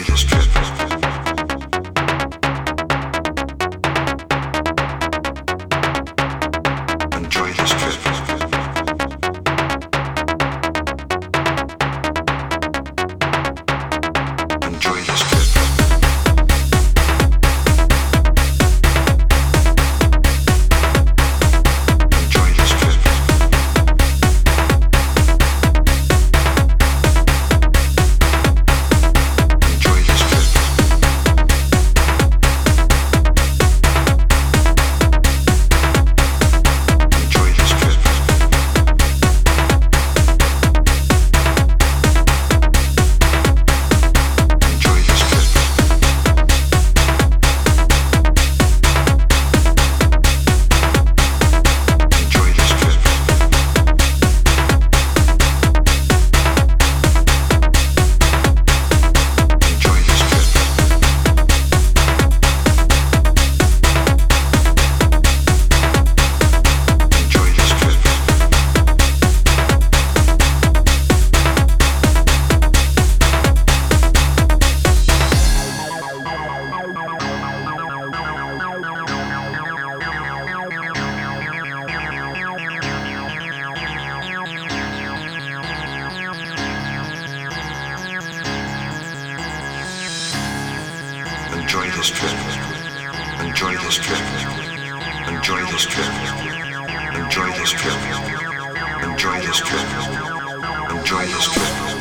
I just Enjoy this trip. Enjoy this trip. Enjoy this trip. Enjoy this trip. Enjoy this trip. Enjoy this trip.